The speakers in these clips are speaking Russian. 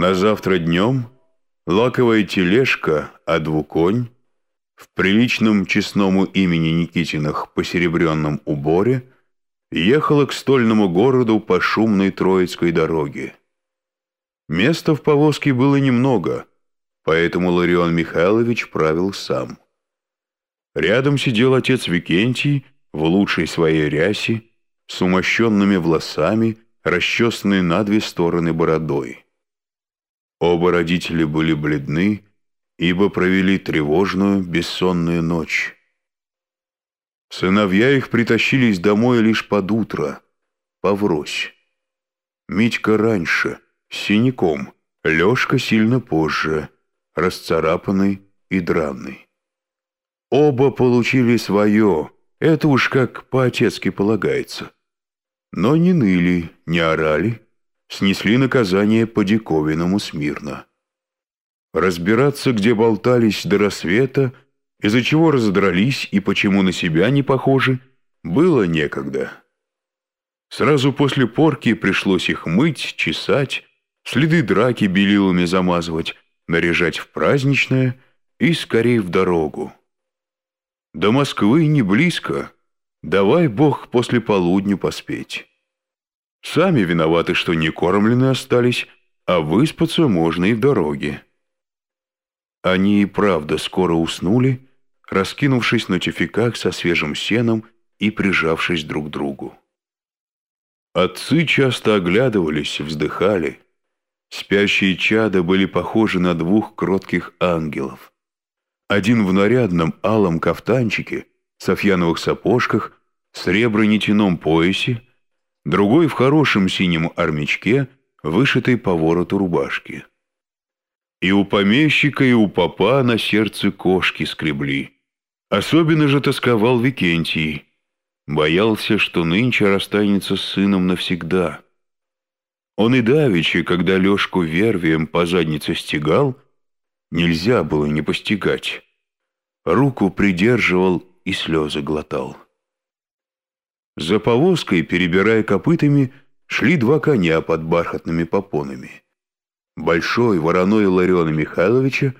На завтра днем лаковая тележка, а двуконь в приличном честному имени Никитиных посеребренном уборе ехала к стольному городу по шумной Троицкой дороге. Места в повозке было немного, поэтому Ларион Михайлович правил сам. Рядом сидел отец Викентий в лучшей своей рясе, с умощенными волосами, расчесанной на две стороны бородой. Оба родители были бледны, ибо провели тревожную, бессонную ночь. Сыновья их притащились домой лишь под утро, поврось. Митька раньше, с синяком, Лешка сильно позже, расцарапанный и дранный. Оба получили свое, это уж как по-отецки полагается. Но не ныли, не орали, снесли наказание по диковинному смирно. Разбираться, где болтались до рассвета, из-за чего раздрались и почему на себя не похожи, было некогда. Сразу после порки пришлось их мыть, чесать, следы драки белилами замазывать, наряжать в праздничное и скорее в дорогу. До Москвы не близко, давай Бог после полудня поспеть. Сами виноваты, что не кормлены остались, а выспаться можно и в дороге. Они и правда скоро уснули, раскинувшись на тюфяках со свежим сеном и прижавшись друг к другу. Отцы часто оглядывались, вздыхали. Спящие чада были похожи на двух кротких ангелов. Один в нарядном алом кафтанчике, софьяновых сапожках, сребро-нитяном поясе, другой в хорошем синем армячке, вышитой по вороту рубашки. И у помещика, и у попа на сердце кошки скребли. Особенно же тосковал Викентий. Боялся, что нынче расстанется с сыном навсегда. Он и давеча, когда Лешку вервием по заднице стегал, Нельзя было не постигать. Руку придерживал и слезы глотал. За повозкой, перебирая копытами, шли два коня под бархатными попонами. Большой вороной Лариона Михайловича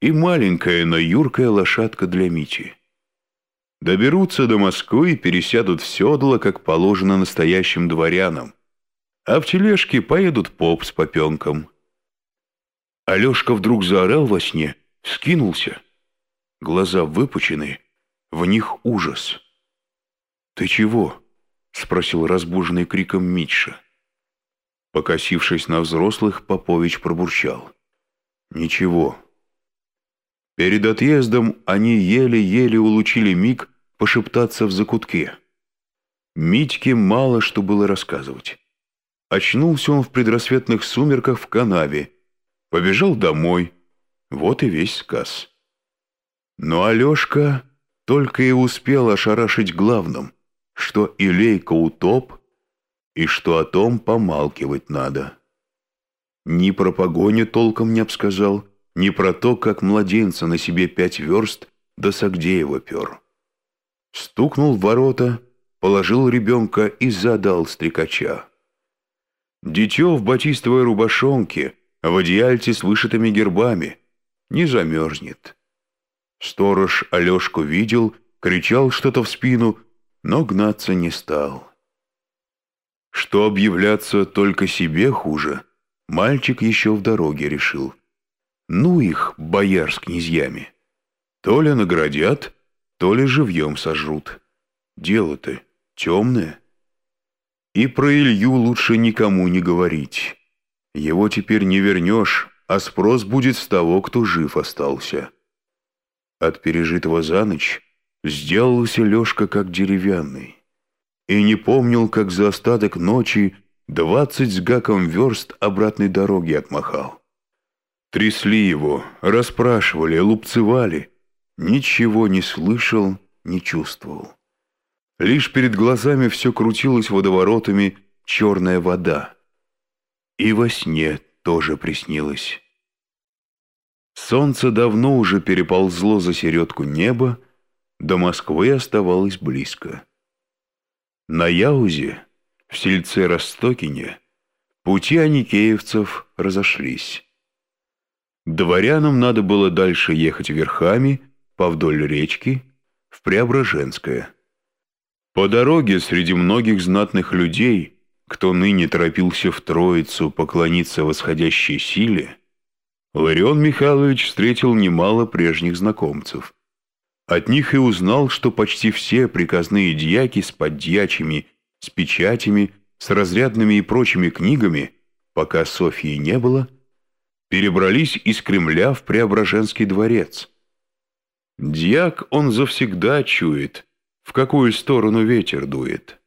и маленькая, но юркая лошадка для Мити. Доберутся до Москвы и пересядут в седло, как положено настоящим дворянам, а в тележке поедут поп с попенком. Алешка вдруг заорал во сне, скинулся. Глаза выпучены, в них ужас. «Ты чего?» — спросил разбуженный криком Митша. Покосившись на взрослых, Попович пробурчал. «Ничего». Перед отъездом они еле-еле улучили миг пошептаться в закутке. Митьке мало что было рассказывать. Очнулся он в предрассветных сумерках в канаве, побежал домой. Вот и весь сказ. Но Алешка только и успел ошарашить главным, что Илейка утоп, и что о том помалкивать надо. Ни про погоню толком не обсказал, ни про то, как младенца на себе пять верст до Сагдеева пер. Стукнул в ворота, положил ребенка и задал стрекача. Дитё в батистовой рубашонке — в одеяльте с вышитыми гербами. Не замерзнет. Сторож Алешку видел, кричал что-то в спину, но гнаться не стал. Что объявляться только себе хуже, мальчик еще в дороге решил. Ну их, бояр с князьями. То ли наградят, то ли живьем сожрут. Дело-то темное. И про Илью лучше никому не говорить. Его теперь не вернешь, а спрос будет с того, кто жив остался. От пережитого за ночь сделался Лешка как деревянный. И не помнил, как за остаток ночи двадцать с гаком верст обратной дороги отмахал. Трясли его, расспрашивали, лупцевали. Ничего не слышал, не чувствовал. Лишь перед глазами все крутилось водоворотами черная вода. И во сне тоже приснилось. Солнце давно уже переползло за середку неба, до Москвы оставалось близко. На Яузе, в сельце Ростокине, пути аникеевцев разошлись. Дворянам надо было дальше ехать верхами по вдоль речки в Преображенское. По дороге среди многих знатных людей, кто ныне торопился в Троицу поклониться восходящей силе, Ларион Михайлович встретил немало прежних знакомцев. От них и узнал, что почти все приказные дьяки с подьячими, с печатями, с разрядными и прочими книгами, пока Софьи не было, перебрались из Кремля в Преображенский дворец. Дьяк он завсегда чует, в какую сторону ветер дует.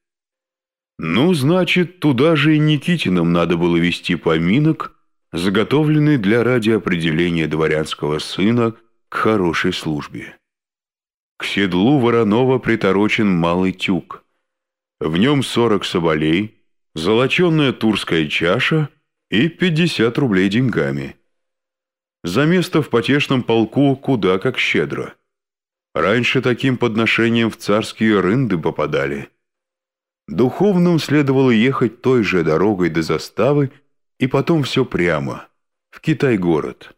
Ну, значит, туда же и Никитинам надо было вести поминок, заготовленный для радиоопределения дворянского сына к хорошей службе. К седлу Воронова приторочен малый тюк. В нем сорок соболей, золоченная турская чаша и пятьдесят рублей деньгами. За место в потешном полку куда как щедро. Раньше таким подношением в царские рынды попадали. Духовным следовало ехать той же дорогой до заставы и потом все прямо, в Китай-город.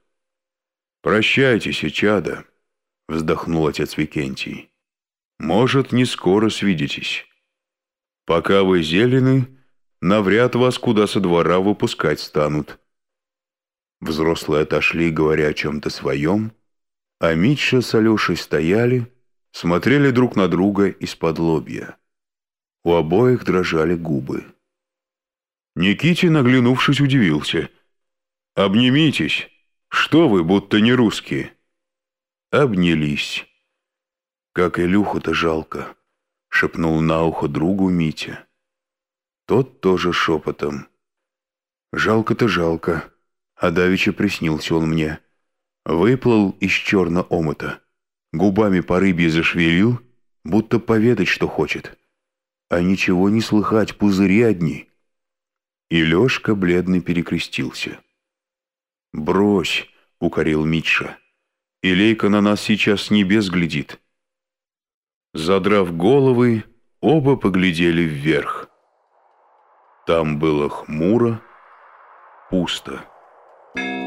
«Прощайтесь, чада», — вздохнул отец Викентий. «Может, не скоро свидитесь. Пока вы зелены, навряд вас куда со двора выпускать станут». Взрослые отошли, говоря о чем-то своем, а Митша с Алешей стояли, смотрели друг на друга из-под лобья. У обоих дрожали губы. Никите, наглянувшись, удивился. «Обнимитесь! Что вы, будто не русские?» Обнялись. «Как Илюху-то жалко!» — шепнул на ухо другу Митя. Тот тоже шепотом. «Жалко-то жалко, а давеча приснился он мне. Выплыл из черного омута, губами по рыбе зашевелил, будто поведать, что хочет. А ничего не слыхать, пузыри одни». И Лешка бледный перекрестился. «Брось!» — укорил Митша. «Илейка на нас сейчас с небес глядит». Задрав головы, оба поглядели вверх. Там было хмуро, пусто. You.